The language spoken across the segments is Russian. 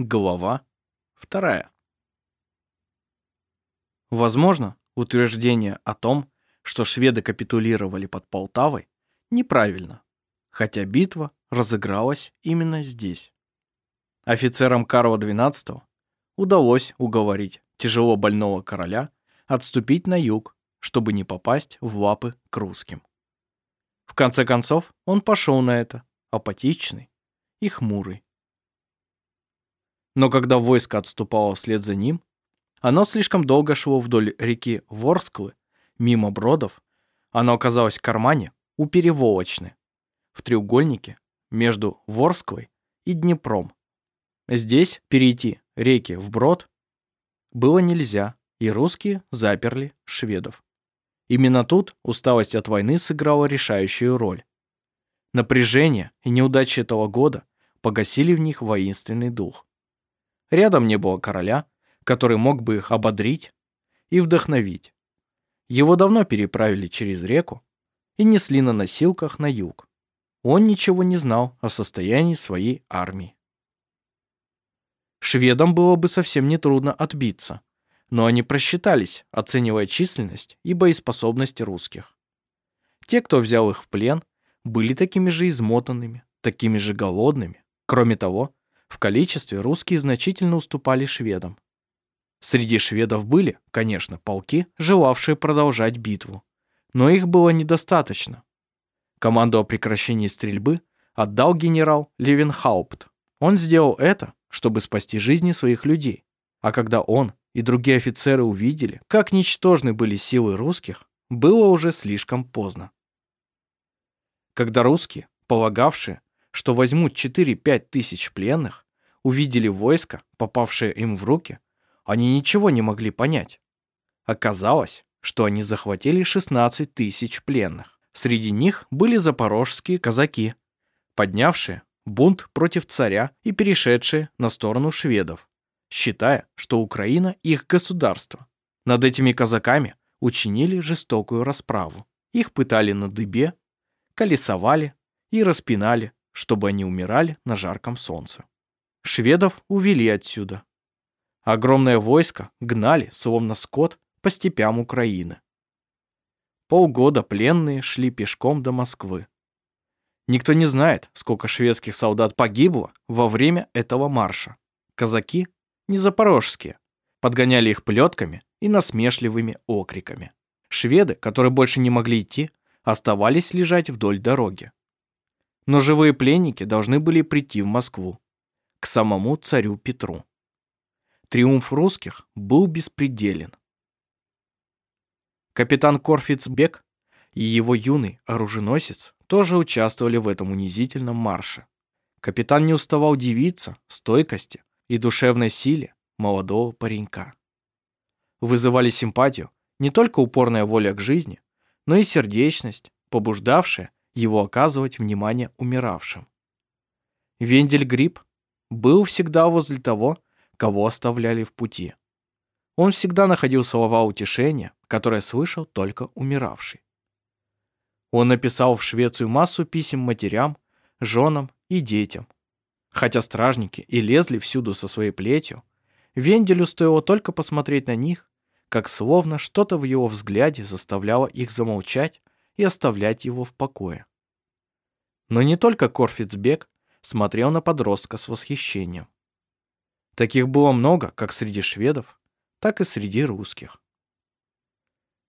Глава вторая. Возможно, утверждение о том, что шведы капитулировали под Полтавой, неправильно, хотя битва разыгралась именно здесь. Офицерам Карла XII удалось уговорить тяжело больного короля отступить на юг, чтобы не попасть в лапы к русским. В конце концов, он пошел на это, апатичный и хмурый. Но когда войско отступало вслед за ним, оно слишком долго шло вдоль реки Ворсклы, мимо бродов. Оно оказалось в кармане у Переволочны, в треугольнике между Ворсклой и Днепром. Здесь перейти реки вброд было нельзя, и русские заперли шведов. Именно тут усталость от войны сыграла решающую роль. Напряжение и неудачи этого года погасили в них воинственный дух. Рядом не было короля, который мог бы их ободрить и вдохновить. Его давно переправили через реку и несли на носилках на юг. Он ничего не знал о состоянии своей армии. Шведам было бы совсем нетрудно отбиться, но они просчитались, оценивая численность и боеспособность русских. Те, кто взял их в плен, были такими же измотанными, такими же голодными. Кроме того, в количестве русские значительно уступали шведам. Среди шведов были, конечно, полки, желавшие продолжать битву. Но их было недостаточно. Команду о прекращении стрельбы отдал генерал Левенхаупт. Он сделал это, чтобы спасти жизни своих людей. А когда он и другие офицеры увидели, как ничтожны были силы русских, было уже слишком поздно. Когда русские, полагавшие, что возьмут 4-5 тысяч пленных, увидели войско, попавшее им в руки, они ничего не могли понять. Оказалось, что они захватили 16 тысяч пленных. Среди них были запорожские казаки, поднявшие бунт против царя и перешедшие на сторону шведов, считая, что Украина их государство. Над этими казаками учинили жестокую расправу. Их пытали на дыбе, колесовали и распинали, чтобы они умирали на жарком солнце. Шведов увели отсюда. Огромное войско гнали, словно скот, по степям Украины. Полгода пленные шли пешком до Москвы. Никто не знает, сколько шведских солдат погибло во время этого марша. Казаки, не запорожские, подгоняли их плетками и насмешливыми окриками. Шведы, которые больше не могли идти, оставались лежать вдоль дороги. Но живые пленники должны были прийти в Москву к самому царю Петру. Триумф русских был беспределен. Капитан Корфицбек и его юный оруженосец тоже участвовали в этом унизительном марше. Капитан не уставал удивиться стойкости и душевной силе молодого паренька. Вызывали симпатию не только упорная воля к жизни, но и сердечность, побуждавшая его оказывать внимание умиравшим. Вендель Гриб был всегда возле того, кого оставляли в пути. Он всегда находил слова утешения, которые слышал только умиравший. Он написал в Швецию массу писем матерям, женам и детям. Хотя стражники и лезли всюду со своей плетью, Венделю стоило только посмотреть на них, как словно что-то в его взгляде заставляло их замолчать и оставлять его в покое. Но не только Корфицбек смотрел на подростка с восхищением. Таких было много как среди шведов, так и среди русских.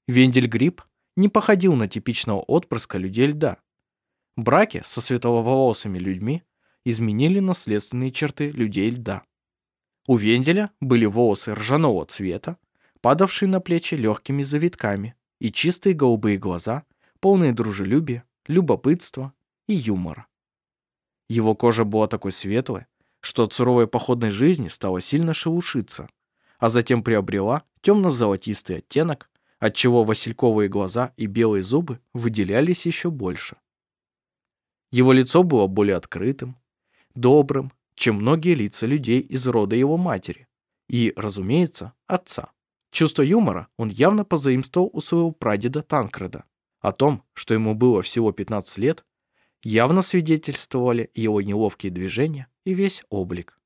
Вендельгриб не походил на типичного отпрыска людей льда. Браки со светловолосыми людьми изменили наследственные черты людей льда. У Венделя были волосы ржаного цвета, падавшие на плечи легкими завитками, и чистые голубые глаза, полные дружелюбия, любопытства и юмора. Его кожа была такой светлой, что от суровой походной жизни стала сильно шелушиться, а затем приобрела темно-золотистый оттенок, отчего васильковые глаза и белые зубы выделялись еще больше. Его лицо было более открытым, добрым, чем многие лица людей из рода его матери и, разумеется, отца. Чувство юмора он явно позаимствовал у своего прадеда Танкреда. О том, что ему было всего 15 лет, явно свидетельствовали его неловкие движения и весь облик.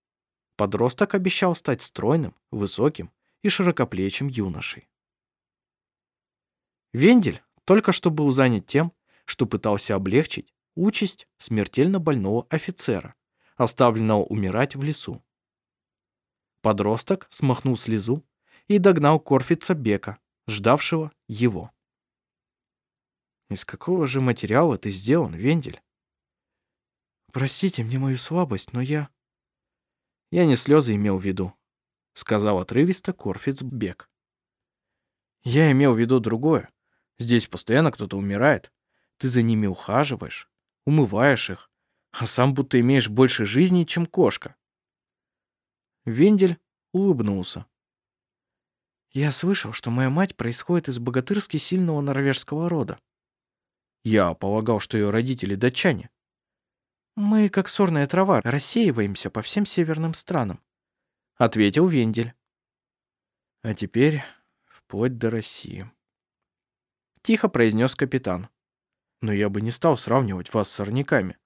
Подросток обещал стать стройным, высоким и широкоплечим юношей. Вендель только что был занят тем, что пытался облегчить участь смертельно больного офицера, оставленного умирать в лесу. Подросток смахнул слезу и догнал Корфица Бека, ждавшего его. «Из какого же материала ты сделан, Вендель?» «Простите мне мою слабость, но я...» «Я не слезы имел в виду», — сказал отрывисто Корфиц Бек. «Я имел в виду другое. Здесь постоянно кто-то умирает. Ты за ними ухаживаешь, умываешь их, а сам будто имеешь больше жизни, чем кошка». Вендель улыбнулся. «Я слышал, что моя мать происходит из богатырски сильного норвежского рода. Я полагал, что ее родители датчане. Мы, как сорная трава, рассеиваемся по всем северным странам», — ответил Вендель. «А теперь вплоть до России», — тихо произнес капитан. «Но я бы не стал сравнивать вас с сорняками.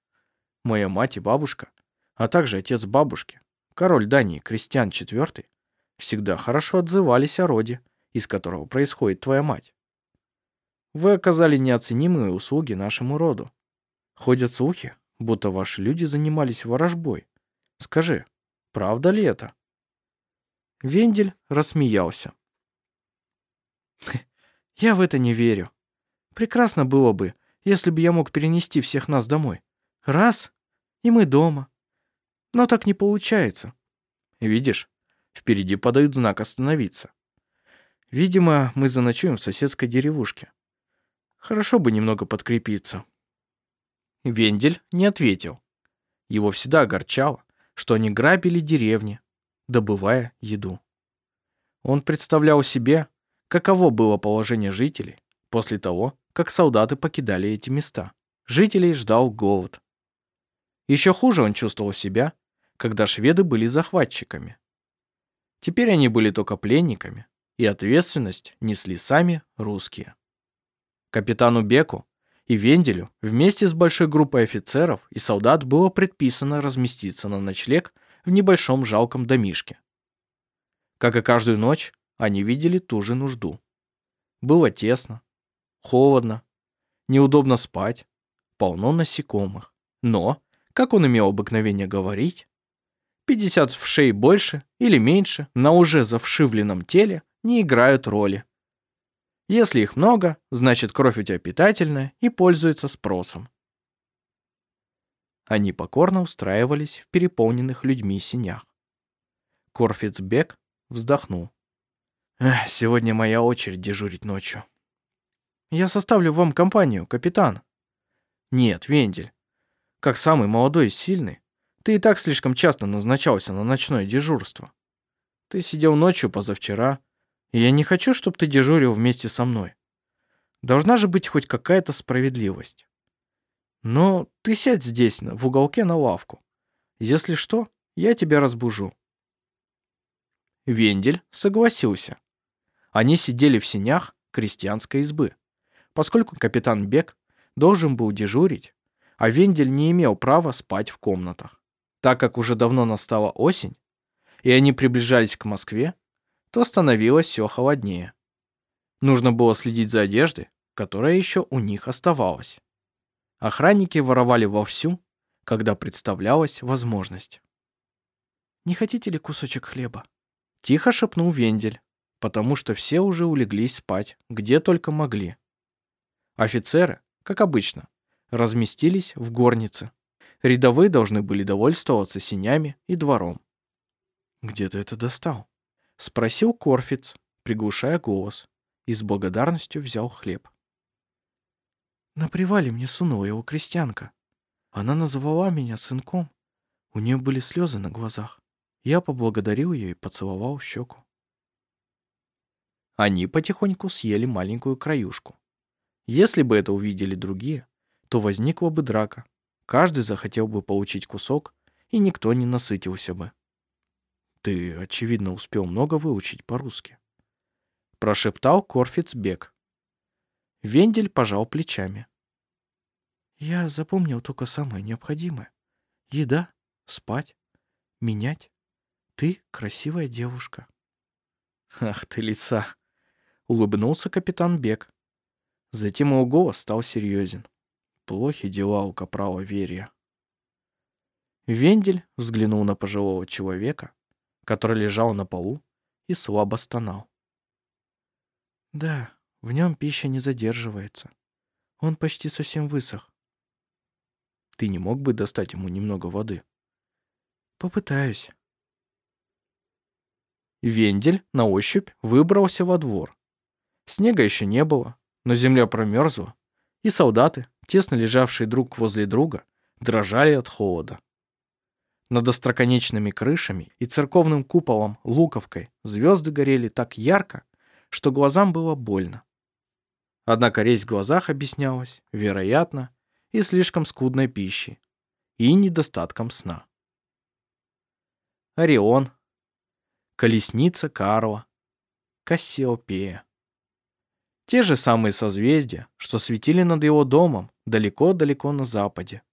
Моя мать и бабушка, а также отец бабушки, король Дании Кристиан IV, всегда хорошо отзывались о роде, из которого происходит твоя мать. Вы оказали неоценимые услуги нашему роду. Ходят слухи, будто ваши люди занимались ворожбой. Скажи, правда ли это?» Вендель рассмеялся. «Я в это не верю. Прекрасно было бы, если бы я мог перенести всех нас домой. Раз, и мы дома. Но так не получается. Видишь, впереди подают знак «Остановиться». Видимо, мы заночуем в соседской деревушке. Хорошо бы немного подкрепиться». Вендель не ответил. Его всегда огорчало, что они грабили деревни, добывая еду. Он представлял себе, каково было положение жителей после того, как солдаты покидали эти места. Жителей ждал голод. Еще хуже он чувствовал себя, когда шведы были захватчиками. Теперь они были только пленниками, и ответственность несли сами русские. Капитану Беку и Венделю вместе с большой группой офицеров и солдат было предписано разместиться на ночлег в небольшом жалком домишке. Как и каждую ночь, они видели ту же нужду. Было тесно, холодно, неудобно спать, полно насекомых. Но, как он имел обыкновение говорить, 50 вшей больше или меньше на уже завшивленном теле не играют роли. Если их много, значит кровь у тебя питательная и пользуется спросом. Они покорно устраивались в переполненных людьми синях. Корфицбек вздохнул. Сегодня моя очередь дежурить ночью. Я составлю вам компанию, капитан. Нет, Вендель. Как самый молодой и сильный, ты и так слишком часто назначался на ночное дежурство. Ты сидел ночью позавчера, и я не хочу, чтобы ты дежурил вместе со мной. Должна же быть хоть какая-то справедливость. Но ты сядь здесь, в уголке на лавку. Если что, я тебя разбужу». Вендель согласился. Они сидели в сенях крестьянской избы. Поскольку капитан Бек должен был дежурить, а Вендель не имел права спать в комнатах. Так как уже давно настала осень, и они приближались к Москве, то становилось все холоднее. Нужно было следить за одеждой, которая еще у них оставалась. Охранники воровали вовсю, когда представлялась возможность. «Не хотите ли кусочек хлеба?» Тихо шепнул Вендель, потому что все уже улеглись спать, где только могли. Офицеры, как обычно, разместились в горнице. Рядовые должны были довольствоваться синями и двором. «Где ты это достал?» Спросил Корфиц, приглушая голос, и с благодарностью взял хлеб. На привале мне сунула его крестьянка. Она называла меня сынком. У нее были слезы на глазах. Я поблагодарил ее и поцеловал в щеку. Они потихоньку съели маленькую краюшку. Если бы это увидели другие, то возникла бы драка. Каждый захотел бы получить кусок, и никто не насытился бы. Ты, очевидно, успел много выучить по-русски. Прошептал Корфицбек. Вендель пожал плечами. Я запомнил только самое необходимое. Еда, спать, менять, Ты красивая девушка. Ах ты лиса, улыбнулся капитан Бек. Затем его голос стал серьезен. Плохи дела у капрала Верия. Вендель взглянул на пожилого человека, который лежал на полу и слабо стонал. Да, в нем пища не задерживается. Он почти совсем высох. Ты не мог бы достать ему немного воды? Попытаюсь. Вендель на ощупь выбрался во двор. Снега еще не было, но земля промерзла, и солдаты, тесно лежавшие друг возле друга, дрожали от холода. Над остроконечными крышами и церковным куполом луковкой звезды горели так ярко, что глазам было больно. Однако резь в глазах объяснялась, вероятно, и слишком скудной пищей, и недостатком сна. Орион, Колесница Карла, Кассиопея. Те же самые созвездия, что светили над его домом далеко-далеко на западе.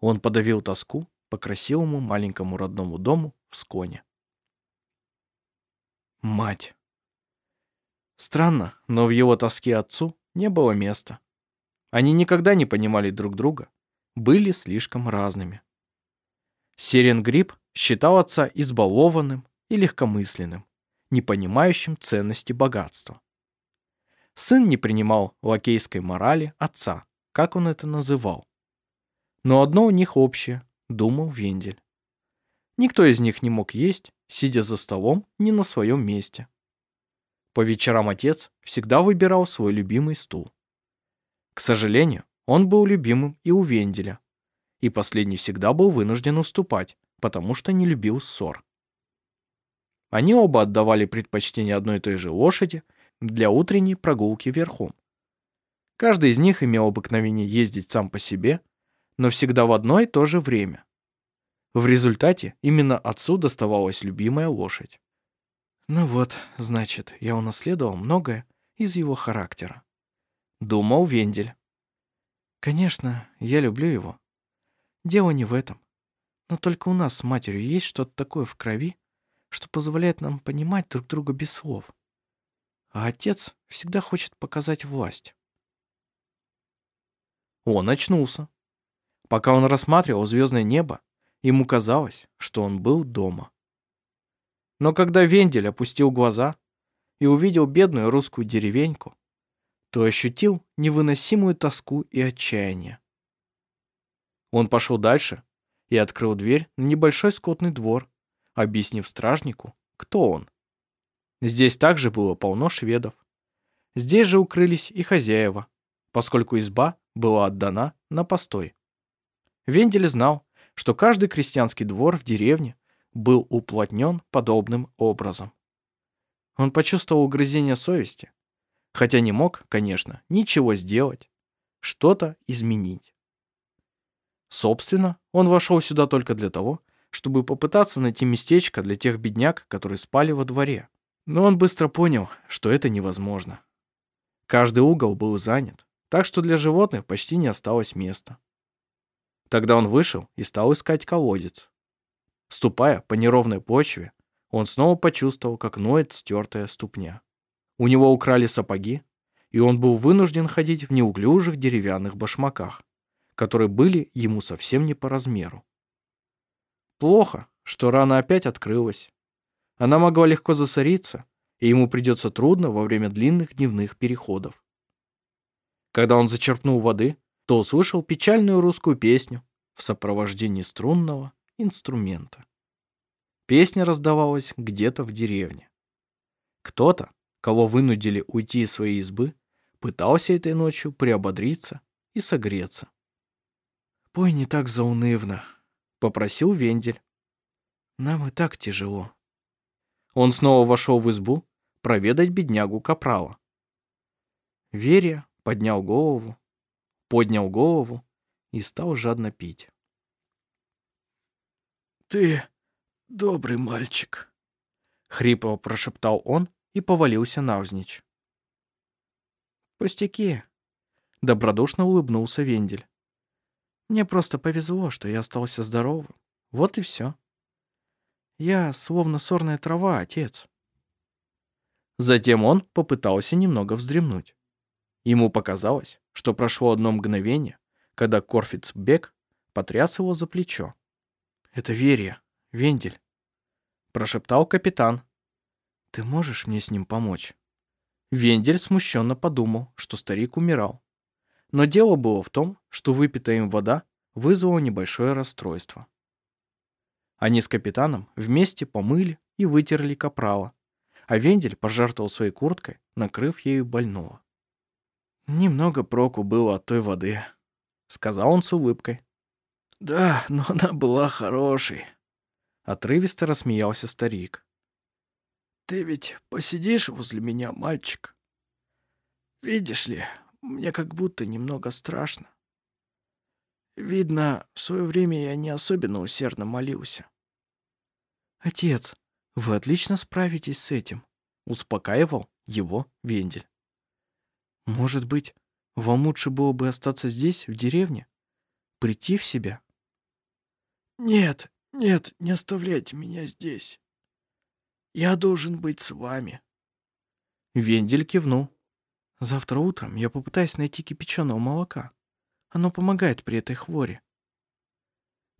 Он подавил тоску по красивому маленькому родному дому в Сконе. Мать. Странно, но в его тоске отцу не было места. Они никогда не понимали друг друга, были слишком разными. Серен Гриб считал отца избалованным и легкомысленным, не понимающим ценности богатства. Сын не принимал лакейской морали отца, как он это называл. Но одно у них общее, думал Вендель. Никто из них не мог есть, сидя за столом, не на своем месте. По вечерам отец всегда выбирал свой любимый стул. К сожалению, он был любимым и у Венделя, и последний всегда был вынужден уступать, потому что не любил ссор. Они оба отдавали предпочтение одной и той же лошади для утренней прогулки верхом. Каждый из них имел обыкновение ездить сам по себе, но всегда в одно и то же время. В результате именно отцу доставалась любимая лошадь. Ну вот, значит, я унаследовал многое из его характера. Думал Вендель. Конечно, я люблю его. Дело не в этом. Но только у нас с матерью есть что-то такое в крови, что позволяет нам понимать друг друга без слов. А отец всегда хочет показать власть. Он очнулся. Пока он рассматривал звездное небо, ему казалось, что он был дома. Но когда Вендель опустил глаза и увидел бедную русскую деревеньку, то ощутил невыносимую тоску и отчаяние. Он пошел дальше и открыл дверь на небольшой скотный двор, объяснив стражнику, кто он. Здесь также было полно шведов. Здесь же укрылись и хозяева, поскольку изба была отдана на постой. Вендель знал, что каждый крестьянский двор в деревне был уплотнен подобным образом. Он почувствовал угрызение совести, хотя не мог, конечно, ничего сделать, что-то изменить. Собственно, он вошел сюда только для того, чтобы попытаться найти местечко для тех бедняк, которые спали во дворе. Но он быстро понял, что это невозможно. Каждый угол был занят, так что для животных почти не осталось места. Тогда он вышел и стал искать колодец. Ступая по неровной почве, он снова почувствовал, как ноет стертая ступня. У него украли сапоги, и он был вынужден ходить в неуклюжих деревянных башмаках, которые были ему совсем не по размеру. Плохо, что рана опять открылась. Она могла легко засориться, и ему придется трудно во время длинных дневных переходов. Когда он зачерпнул воды, то услышал печальную русскую песню в сопровождении струнного инструмента. Песня раздавалась где-то в деревне. Кто-то, кого вынудили уйти из своей избы, пытался этой ночью приободриться и согреться. «Пой не так заунывно», — попросил Вендель. «Нам и так тяжело». Он снова вошел в избу проведать беднягу Капрала. Верия поднял голову, поднял голову и стал жадно пить. «Ты добрый мальчик», — хрипло прошептал он и повалился навзничь. «Пустяки», — добродушно улыбнулся Вендель. «Мне просто повезло, что я остался здоровым. Вот и все. Я словно сорная трава, отец. Затем он попытался немного вздремнуть. Ему показалось, что прошло одно мгновение, когда Корфицбек потряс его за плечо. «Это Верия, Вендель», — прошептал капитан. «Ты можешь мне с ним помочь?» Вендель смущенно подумал, что старик умирал. Но дело было в том, что выпитая им вода вызвала небольшое расстройство. Они с капитаном вместе помыли и вытерли капрала, а Вендель пожертвовал своей курткой, накрыв ею больного. «Немного проку было от той воды», — сказал он с улыбкой. «Да, но она была хорошей», — отрывисто рассмеялся старик. «Ты ведь посидишь возле меня, мальчик? Видишь ли, мне как будто немного страшно. Видно, в свое время я не особенно усердно молился». «Отец, вы отлично справитесь с этим», — успокаивал его Вендель. «Может быть, вам лучше было бы остаться здесь, в деревне? Прийти в себя?» «Нет, нет, не оставляйте меня здесь. Я должен быть с вами». Вендель кивнул. «Завтра утром я попытаюсь найти кипяченого молока. Оно помогает при этой хворе».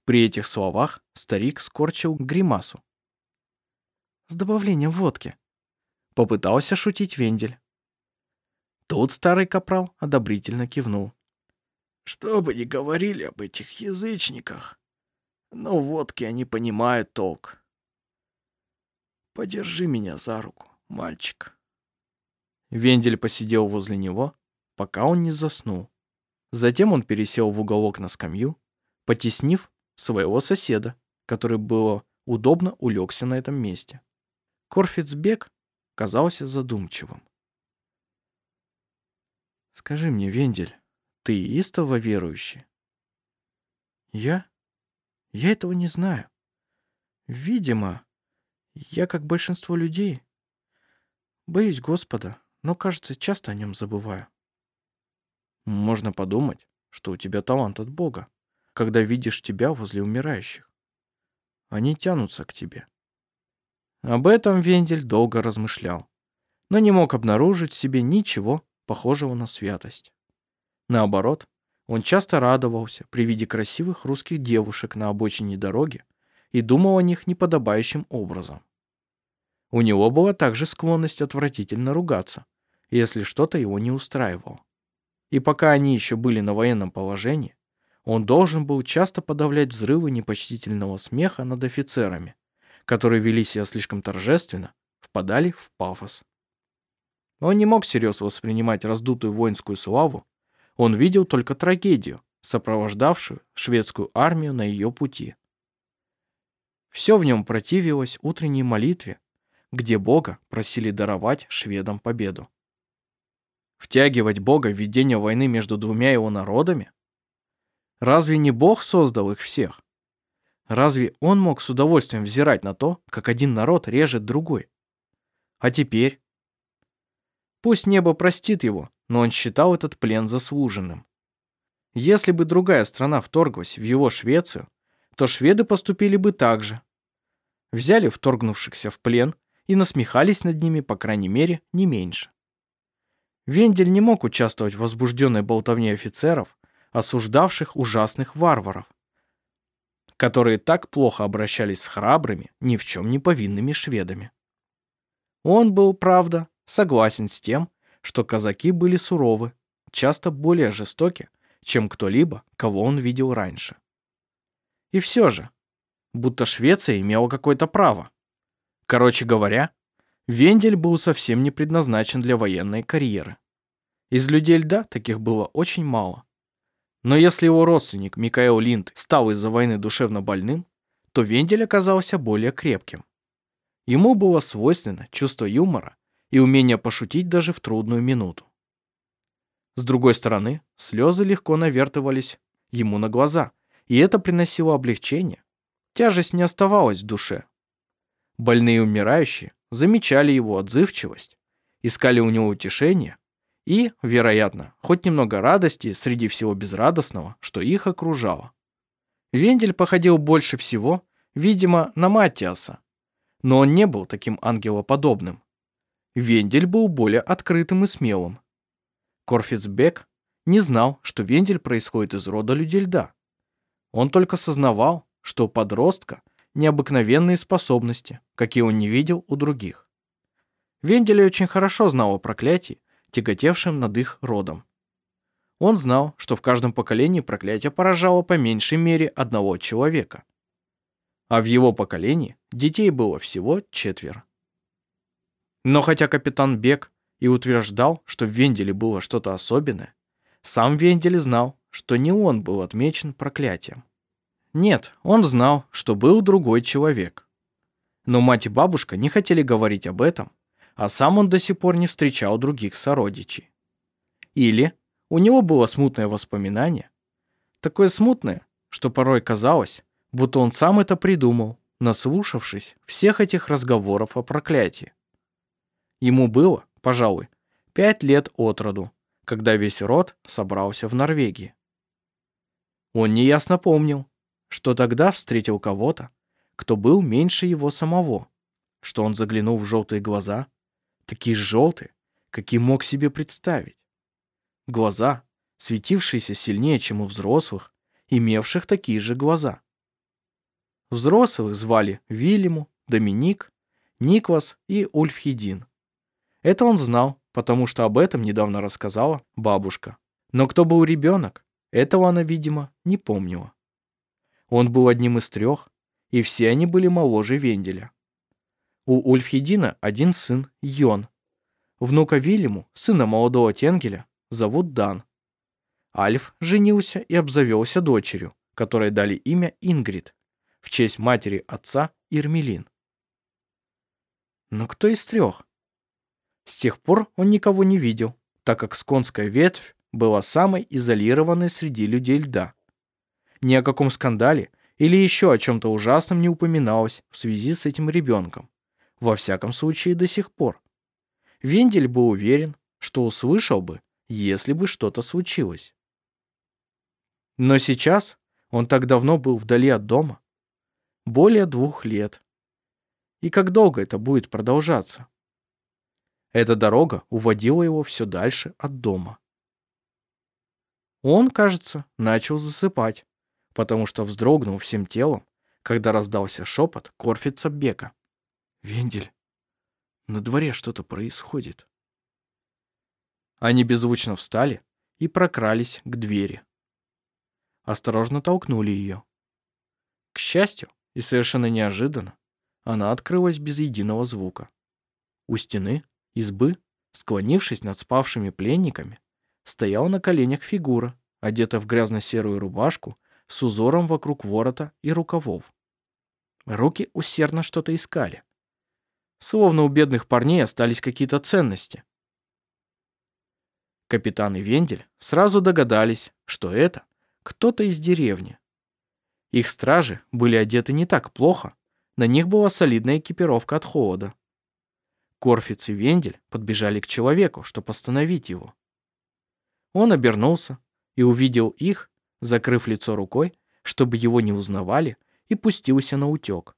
При этих словах старик скорчил гримасу с добавлением водки. Попытался шутить Вендель. Тут старый капрал одобрительно кивнул. Что бы ни говорили об этих язычниках, но водки они понимают толк. Подержи меня за руку, мальчик. Вендель посидел возле него, пока он не заснул. Затем он пересел в уголок на скамью, потеснив своего соседа, который было удобно улегся на этом месте. Корфицбек казался задумчивым. «Скажи мне, Вендель, ты истово верующий?» «Я? Я этого не знаю. Видимо, я, как большинство людей, боюсь Господа, но, кажется, часто о нем забываю». «Можно подумать, что у тебя талант от Бога, когда видишь тебя возле умирающих. Они тянутся к тебе». Об этом Вендель долго размышлял, но не мог обнаружить в себе ничего похожего на святость. Наоборот, он часто радовался при виде красивых русских девушек на обочине дороги и думал о них неподобающим образом. У него была также склонность отвратительно ругаться, если что-то его не устраивало. И пока они еще были на военном положении, он должен был часто подавлять взрывы непочтительного смеха над офицерами, которые вели себя слишком торжественно, впадали в пафос. Он не мог всерьез воспринимать раздутую воинскую славу, он видел только трагедию, сопровождавшую шведскую армию на ее пути. Все в нем противилось утренней молитве, где Бога просили даровать шведам победу. Втягивать Бога в ведение войны между двумя его народами? Разве не Бог создал их всех? Разве он мог с удовольствием взирать на то, как один народ режет другой? А теперь? Пусть небо простит его, но он считал этот плен заслуженным. Если бы другая страна вторглась в его Швецию, то шведы поступили бы так же. Взяли вторгнувшихся в плен и насмехались над ними, по крайней мере, не меньше. Вендель не мог участвовать в возбужденной болтовне офицеров, осуждавших ужасных варваров которые так плохо обращались с храбрыми, ни в чем не повинными шведами. Он был, правда, согласен с тем, что казаки были суровы, часто более жестоки, чем кто-либо, кого он видел раньше. И все же, будто Швеция имела какое-то право. Короче говоря, Вендель был совсем не предназначен для военной карьеры. Из людей льда таких было очень мало. Но если его родственник Микаэл Линд стал из-за войны душевно больным, то Вендель оказался более крепким. Ему было свойственно чувство юмора и умение пошутить даже в трудную минуту. С другой стороны, слезы легко навертывались ему на глаза, и это приносило облегчение. Тяжесть не оставалась в душе. Больные и умирающие замечали его отзывчивость, искали у него утешения и, вероятно, хоть немного радости среди всего безрадостного, что их окружало. Вендель походил больше всего, видимо, на Матиаса, Но он не был таким ангелоподобным. Вендель был более открытым и смелым. Корфицбек не знал, что Вендель происходит из рода людей льда. Он только сознавал, что у подростка необыкновенные способности, какие он не видел у других. Вендель очень хорошо знал о проклятии, тяготевшем над их родом. Он знал, что в каждом поколении проклятие поражало по меньшей мере одного человека. А в его поколении детей было всего четверо. Но хотя капитан Бек и утверждал, что в Венделе было что-то особенное, сам Вендель знал, что не он был отмечен проклятием. Нет, он знал, что был другой человек. Но мать и бабушка не хотели говорить об этом, а сам он до сих пор не встречал других сородичей. Или у него было смутное воспоминание, такое смутное, что порой казалось, будто он сам это придумал, наслушавшись всех этих разговоров о проклятии. Ему было, пожалуй, пять лет от роду, когда весь род собрался в Норвегии. Он неясно помнил, что тогда встретил кого-то, кто был меньше его самого, что он заглянул в желтые глаза, такие желтые, какие мог себе представить. Глаза, светившиеся сильнее, чем у взрослых, имевших такие же глаза. Взрослых звали Вильяму, Доминик, Никвас и Ульфхедин. Это он знал, потому что об этом недавно рассказала бабушка. Но кто был ребенок, этого она, видимо, не помнила. Он был одним из трех, и все они были моложе Венделя. У Ульфхедина один сын, Йон. Внука Вильяму, сына молодого Тенгеля, зовут Дан. Альф женился и обзавелся дочерью, которой дали имя Ингрид, в честь матери отца Ирмелин. Но кто из трех? С тех пор он никого не видел, так как сконская ветвь была самой изолированной среди людей льда. Ни о каком скандале или еще о чем-то ужасном не упоминалось в связи с этим ребенком. Во всяком случае, до сих пор. Вендель был уверен, что услышал бы, если бы что-то случилось. Но сейчас он так давно был вдали от дома. Более двух лет. И как долго это будет продолжаться? Эта дорога уводила его все дальше от дома. Он, кажется, начал засыпать, потому что вздрогнул всем телом, когда раздался шепот Корфица Бека. «Вендель, на дворе что-то происходит». Они беззвучно встали и прокрались к двери. Осторожно толкнули ее. К счастью, и совершенно неожиданно, она открылась без единого звука. У стены избы, склонившись над спавшими пленниками, стояла на коленях фигура, одетая в грязно-серую рубашку с узором вокруг ворота и рукавов. Руки усердно что-то искали. Словно у бедных парней остались какие-то ценности. Капитан и Вендель сразу догадались, что это кто-то из деревни. Их стражи были одеты не так плохо, на них была солидная экипировка от холода. Корфиц и Вендель подбежали к человеку, чтобы остановить его. Он обернулся и увидел их, закрыв лицо рукой, чтобы его не узнавали, и пустился на утек.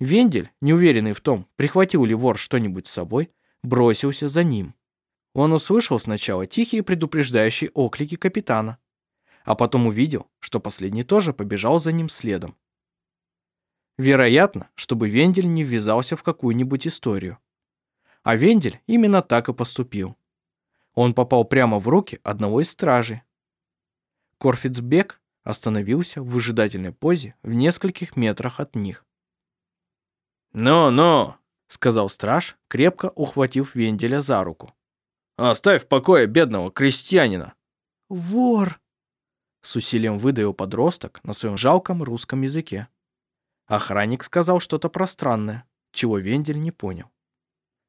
Вендель, неуверенный в том, прихватил ли вор что-нибудь с собой, бросился за ним. Он услышал сначала тихие предупреждающие оклики капитана, а потом увидел, что последний тоже побежал за ним следом. Вероятно, чтобы Вендель не ввязался в какую-нибудь историю. А Вендель именно так и поступил. Он попал прямо в руки одного из стражей. Корфицбек остановился в выжидательной позе в нескольких метрах от них. «Ну-ну», — сказал страж, крепко ухватив Венделя за руку. «Оставь в покое бедного крестьянина». «Вор!» — с усилием выдавил подросток на своем жалком русском языке. Охранник сказал что-то пространное, чего Вендель не понял.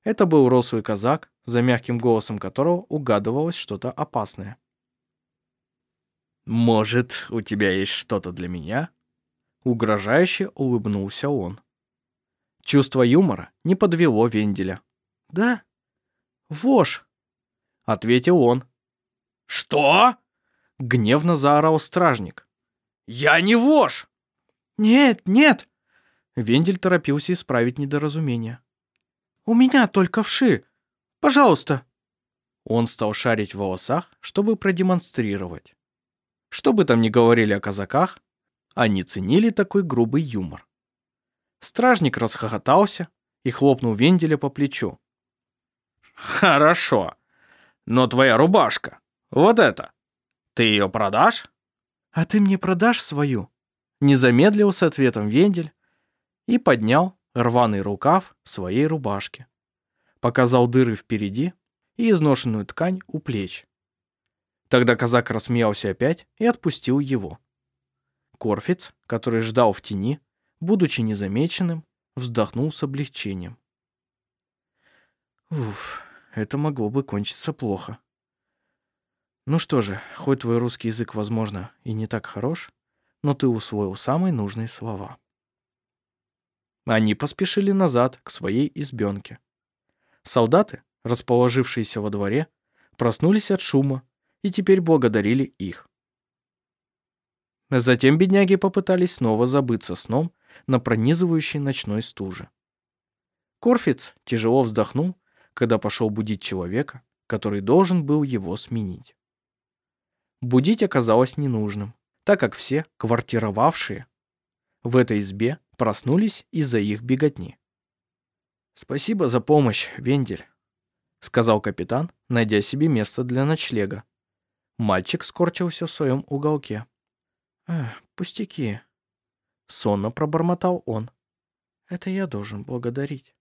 Это был рослый казак, за мягким голосом которого угадывалось что-то опасное. «Может, у тебя есть что-то для меня?» Угрожающе улыбнулся он. Чувство юмора не подвело Венделя. «Да? Вож!» — ответил он. «Что?» — гневно заорал стражник. «Я не вож!» «Нет, нет!» Вендель торопился исправить недоразумение. «У меня только вши. Пожалуйста». Он стал шарить в волосах, чтобы продемонстрировать. Что бы там ни говорили о казаках, они ценили такой грубый юмор. Стражник расхохотался и хлопнул Венделя по плечу. «Хорошо, но твоя рубашка, вот эта, ты ее продашь?» «А ты мне продашь свою?» Не замедлил с ответом Вендель и поднял рваный рукав своей рубашки. Показал дыры впереди и изношенную ткань у плеч. Тогда казак рассмеялся опять и отпустил его. Корфиц, который ждал в тени, будучи незамеченным, вздохнул с облегчением. Уф, это могло бы кончиться плохо. Ну что же, хоть твой русский язык, возможно, и не так хорош, но ты усвоил самые нужные слова. Они поспешили назад к своей избенке. Солдаты, расположившиеся во дворе, проснулись от шума и теперь благодарили их. Затем бедняги попытались снова забыться сном на пронизывающей ночной стуже. Корфиц тяжело вздохнул, когда пошел будить человека, который должен был его сменить. Будить оказалось ненужным, так как все квартировавшие в этой избе проснулись из-за их беготни. «Спасибо за помощь, Вендель», — сказал капитан, найдя себе место для ночлега. Мальчик скорчился в своем уголке. «Эх, пустяки», — сонно пробормотал он. «Это я должен благодарить».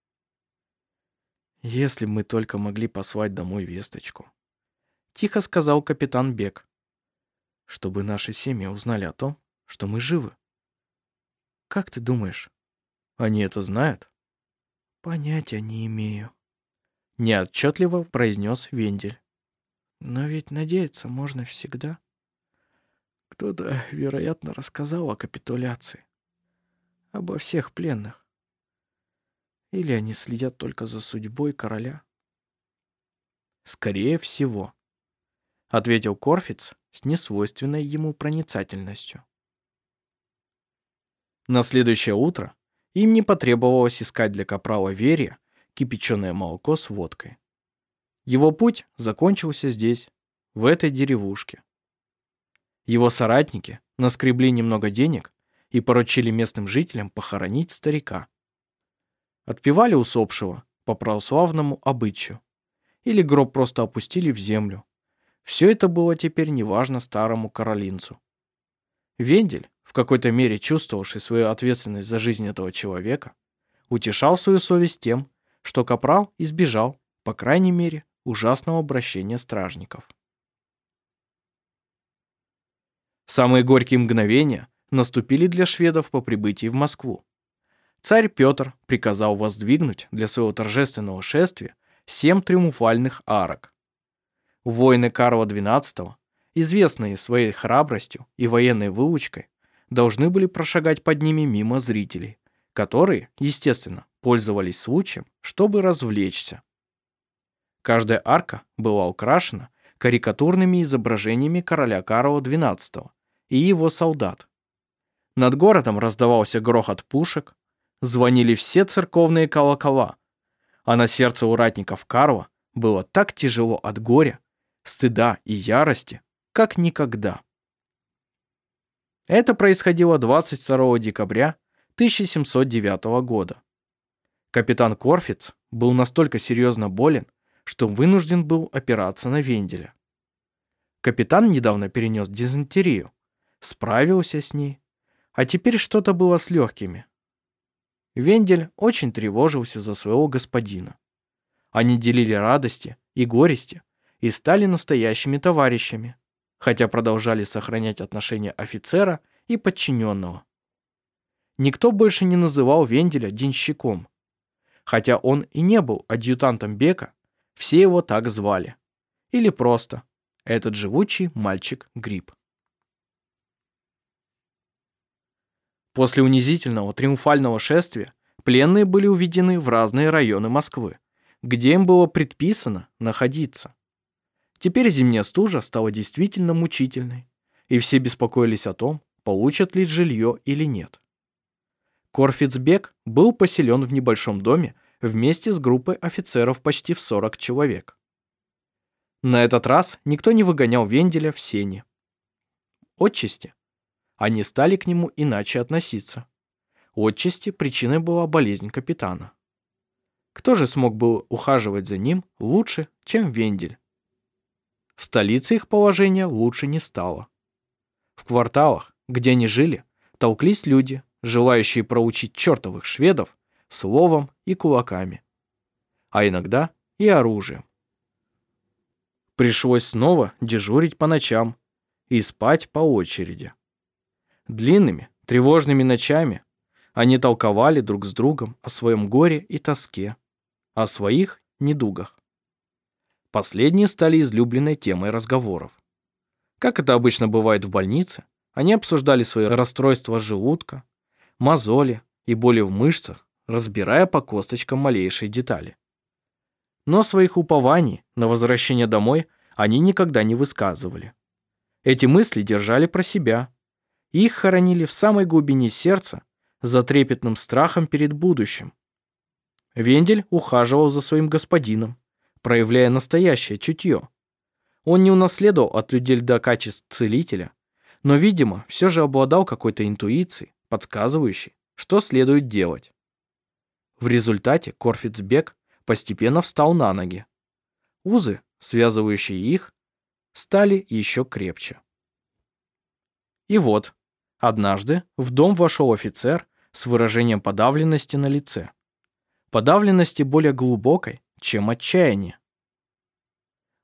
«Если мы только могли послать домой весточку», — тихо сказал капитан Бек, «чтобы наши семьи узнали о том, что мы живы. Как ты думаешь, они это знают?» «Понятия не имею», — неотчетливо произнес Вендель. Но ведь надеяться можно всегда. Кто-то, вероятно, рассказал о капитуляции. Обо всех пленных. Или они следят только за судьбой короля? Скорее всего, ответил Корфиц с несвойственной ему проницательностью. На следующее утро им не потребовалось искать для капрала Верия кипяченое молоко с водкой. Его путь закончился здесь, в этой деревушке. Его соратники наскребли немного денег и поручили местным жителям похоронить старика. Отпевали усопшего по православному обычаю, или гроб просто опустили в землю. Все это было теперь неважно старому каролинцу. Вендель, в какой-то мере чувствовавший свою ответственность за жизнь этого человека, утешал свою совесть тем, что капрал избежал, по крайней мере, ужасного обращения стражников. Самые горькие мгновения наступили для шведов по прибытии в Москву. Царь Петр приказал воздвигнуть для своего торжественного шествия семь триумфальных арок. Воины Карла XII, известные своей храбростью и военной выучкой, должны были прошагать под ними мимо зрителей, которые, естественно, пользовались случаем, чтобы развлечься. Каждая арка была украшена карикатурными изображениями короля Карла XII и его солдат. Над городом раздавался грохот пушек, звонили все церковные колокола, а на сердце у Карла было так тяжело от горя, стыда и ярости, как никогда. Это происходило 22 декабря 1709 года. Капитан Корфиц был настолько серьезно болен, что вынужден был опираться на Венделя. Капитан недавно перенес дизентерию, справился с ней, а теперь что-то было с легкими. Вендель очень тревожился за своего господина. Они делили радости и горести и стали настоящими товарищами, хотя продолжали сохранять отношения офицера и подчиненного. Никто больше не называл Венделя денщиком, хотя он и не был адъютантом Бека, все его так звали. Или просто этот живучий мальчик-гриб. После унизительного триумфального шествия пленные были уведены в разные районы Москвы, где им было предписано находиться. Теперь зимняя стужа стала действительно мучительной, и все беспокоились о том, получат ли жилье или нет. Корфицбек был поселен в небольшом доме вместе с группой офицеров почти в 40 человек. На этот раз никто не выгонял Венделя в сени. Отчасти они стали к нему иначе относиться. Отчасти причиной была болезнь капитана. Кто же смог бы ухаживать за ним лучше, чем Вендель? В столице их положение лучше не стало. В кварталах, где они жили, толклись люди, желающие проучить чертовых шведов словом и кулаками, а иногда и оружием. Пришлось снова дежурить по ночам и спать по очереди. Длинными, тревожными ночами они толковали друг с другом о своем горе и тоске, о своих недугах. Последние стали излюбленной темой разговоров. Как это обычно бывает в больнице, они обсуждали свои расстройства желудка, мозоли и боли в мышцах, разбирая по косточкам малейшие детали. Но своих упований на возвращение домой они никогда не высказывали. Эти мысли держали про себя. Их хоронили в самой глубине сердца, за трепетным страхом перед будущим. Вендель ухаживал за своим господином, проявляя настоящее чутье. Он не унаследовал от людей льда качеств целителя, но, видимо, все же обладал какой-то интуицией, подсказывающей, что следует делать. В результате Корфицбек постепенно встал на ноги. Узы, связывающие их, стали еще крепче. И вот, однажды в дом вошел офицер с выражением подавленности на лице. Подавленности более глубокой, чем отчаяние.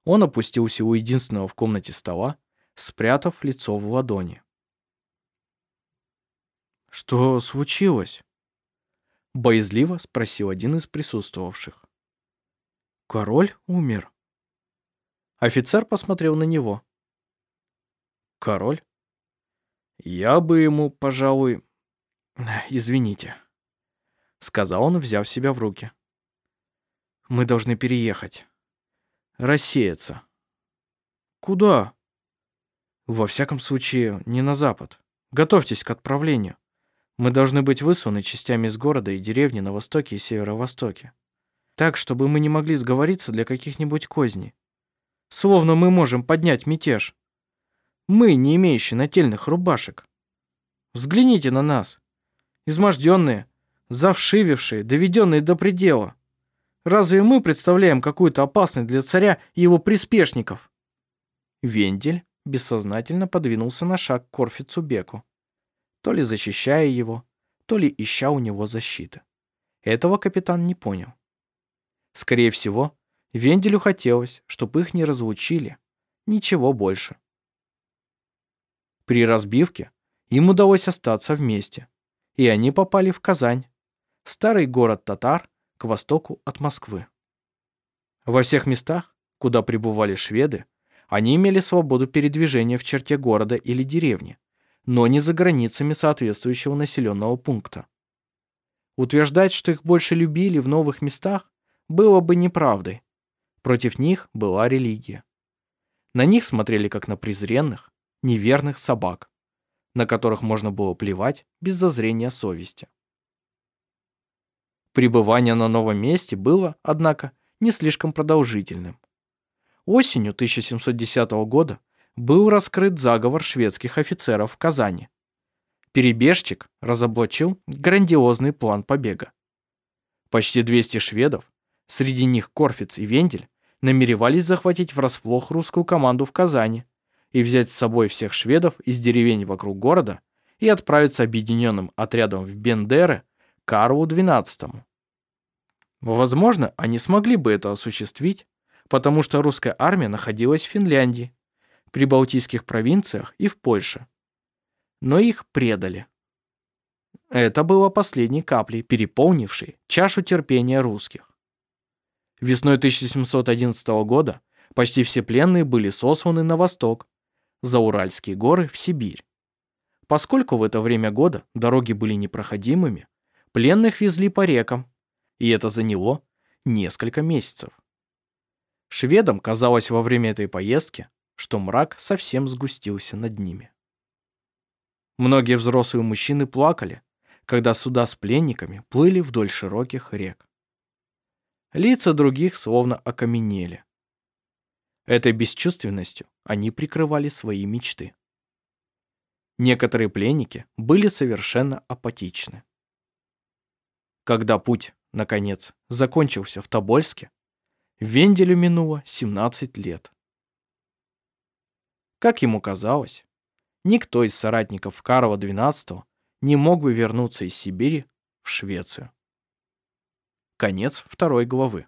Он опустился у единственного в комнате стола, спрятав лицо в ладони. «Что случилось?» Боязливо спросил один из присутствовавших. «Король умер?» Офицер посмотрел на него. «Король?» «Я бы ему, пожалуй...» «Извините», — сказал он, взяв себя в руки. «Мы должны переехать. Рассеяться». «Куда?» «Во всяком случае, не на запад. Готовьтесь к отправлению. Мы должны быть высланы частями из города и деревни на востоке и северо-востоке. Так, чтобы мы не могли сговориться для каких-нибудь козней. Словно мы можем поднять мятеж. Мы, не имеющие нательных рубашек. Взгляните на нас. Изможденные, завшивившие, доведенные до предела. Разве мы представляем какую-то опасность для царя и его приспешников? Вендель бессознательно подвинулся на шаг к Корфицу Беку то ли защищая его, то ли ища у него защиты. Этого капитан не понял. Скорее всего, Венделю хотелось, чтобы их не разлучили. Ничего больше. При разбивке им удалось остаться вместе, и они попали в Казань, старый город татар к востоку от Москвы. Во всех местах, куда прибывали шведы, они имели свободу передвижения в черте города или деревни, но не за границами соответствующего населенного пункта. Утверждать, что их больше любили в новых местах, было бы неправдой. Против них была религия. На них смотрели как на презренных, неверных собак, на которых можно было плевать без зазрения совести. Пребывание на новом месте было, однако, не слишком продолжительным. Осенью 1710 года был раскрыт заговор шведских офицеров в Казани. Перебежчик разоблачил грандиозный план побега. Почти 200 шведов, среди них Корфиц и Вендель, намеревались захватить врасплох русскую команду в Казани и взять с собой всех шведов из деревень вокруг города и отправиться объединенным отрядом в Бендеры Карлу XII. Возможно, они смогли бы это осуществить, потому что русская армия находилась в Финляндии при Балтийских провинциях и в Польше. Но их предали. Это было последней каплей, переполнившей чашу терпения русских. Весной 1711 года почти все пленные были сосланы на восток, за Уральские горы в Сибирь. Поскольку в это время года дороги были непроходимыми, пленных везли по рекам, и это заняло несколько месяцев. Шведам казалось во время этой поездки, что мрак совсем сгустился над ними. Многие взрослые мужчины плакали, когда суда с пленниками плыли вдоль широких рек. Лица других словно окаменели. Этой бесчувственностью они прикрывали свои мечты. Некоторые пленники были совершенно апатичны. Когда путь, наконец, закончился в Тобольске, Венделю минуло 17 лет. Как ему казалось, никто из соратников Карла XII не мог бы вернуться из Сибири в Швецию. Конец второй главы.